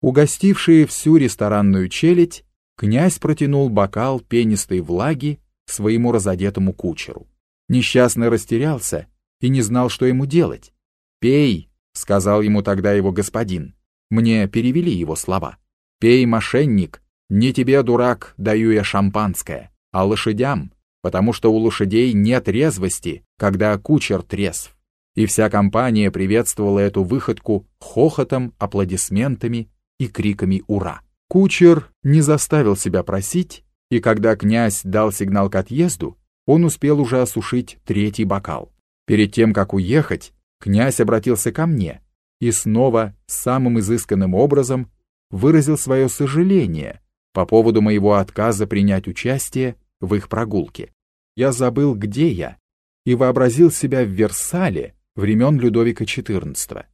Угостивший всю ресторанную челядь, князь протянул бокал пенистой влаги своему разодетому кучеру. Несчастный растерялся и не знал, что ему делать. «Пей», — сказал ему тогда его господин. Мне перевели его слова. «Пей, мошенник, не тебе, дурак, даю я шампанское, а лошадям, потому что у лошадей нет резвости, когда кучер трезв». И вся компания приветствовала эту выходку хохотом, аплодисментами и криками «Ура!». Кучер не заставил себя просить, и когда князь дал сигнал к отъезду, он успел уже осушить третий бокал. Перед тем, как уехать, князь обратился ко мне и снова самым изысканным образом выразил свое сожаление по поводу моего отказа принять участие в их прогулке. Я забыл, где я, и вообразил себя в Версале времен Людовика XIV.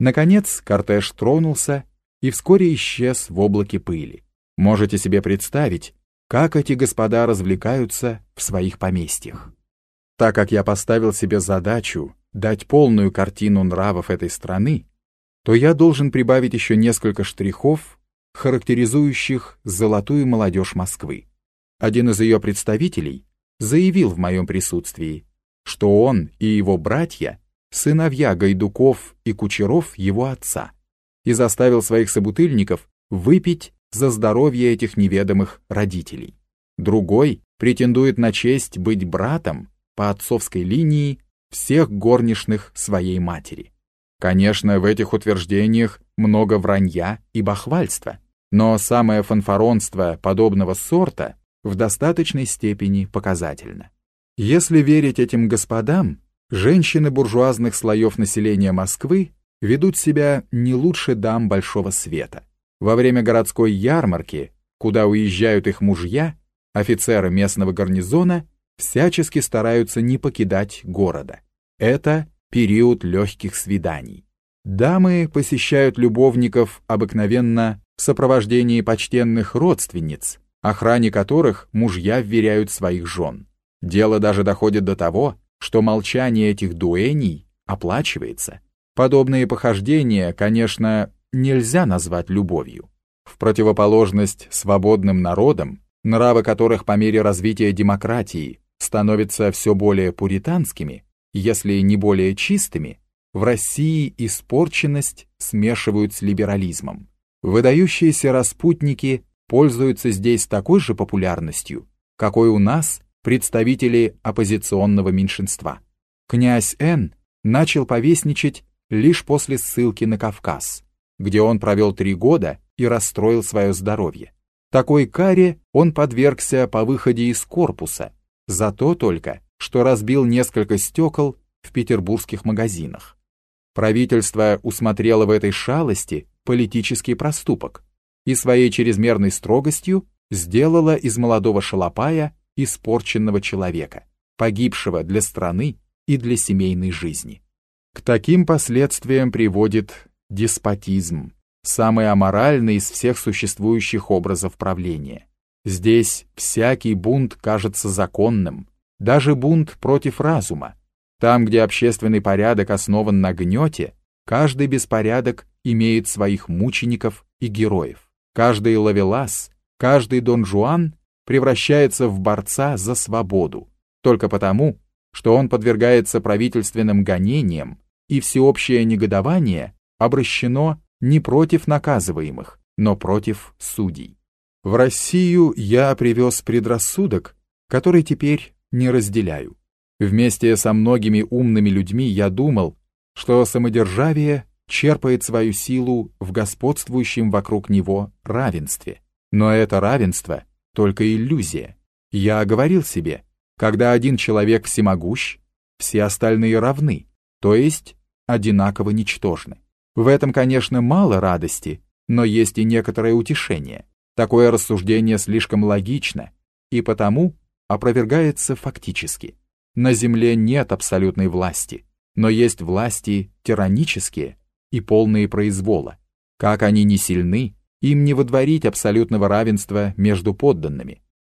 Наконец кортеж тронулся и вскоре исчез в облаке пыли. Можете себе представить, как эти господа развлекаются в своих поместьях. Так как я поставил себе задачу дать полную картину нравов этой страны, то я должен прибавить еще несколько штрихов, характеризующих золотую молодежь Москвы. Один из ее представителей заявил в моем присутствии, что он и его братья — сыновья Гайдуков и Кучеров его отца, и заставил своих собутыльников выпить за здоровье этих неведомых родителей. Другой претендует на честь быть братом по отцовской линии всех горничных своей матери. Конечно, в этих утверждениях много вранья и бахвальства, но самое фанфаронство подобного сорта в достаточной степени показательно. Если верить этим господам, женщины буржуазных слоев населения Москвы ведут себя не лучше дам большого света. Во время городской ярмарки, куда уезжают их мужья, офицеры местного гарнизона всячески стараются не покидать города. Это период легких свиданий. Дамы посещают любовников обыкновенно в сопровождении почтенных родственниц, охране которых мужья вверяют своих жен. Дело даже доходит до того, что молчание этих дуэней оплачивается. Подобные похождения, конечно, нельзя назвать любовью. В противоположность свободным народам, нравы которых по мере развития демократии становятся все более пуританскими, если не более чистыми, в России испорченность смешивают с либерализмом. Выдающиеся распутники пользуются здесь такой же популярностью, какой у нас представители оппозиционного меньшинства. Князь Н. начал повесничать лишь после ссылки на Кавказ где он провел три года и расстроил свое здоровье. Такой каре он подвергся по выходе из корпуса, за то только, что разбил несколько стекол в петербургских магазинах. Правительство усмотрело в этой шалости политический проступок и своей чрезмерной строгостью сделало из молодого шалопая испорченного человека, погибшего для страны и для семейной жизни. К таким последствиям приводит деспотизм, самый аморальный из всех существующих образов правления. Здесь всякий бунт кажется законным, даже бунт против разума. Там, где общественный порядок основан на гнете, каждый беспорядок имеет своих мучеников и героев. Каждый лавелас, каждый Дон Жуан превращается в борца за свободу, только потому, что он подвергается правительственным гонениям, и всеобщее негодование обращено не против наказываемых, но против судей. В Россию я привез предрассудок, который теперь не разделяю. Вместе со многими умными людьми я думал, что самодержавие черпает свою силу в господствующем вокруг него равенстве. Но это равенство — только иллюзия. Я говорил себе, когда один человек всемогущ, все остальные равны, то есть одинаково ничтожны. В этом, конечно, мало радости, но есть и некоторое утешение. Такое рассуждение слишком логично и потому опровергается фактически. На земле нет абсолютной власти, но есть власти тиранические и полные произвола. Как они не сильны, им не водворить абсолютного равенства между подданными.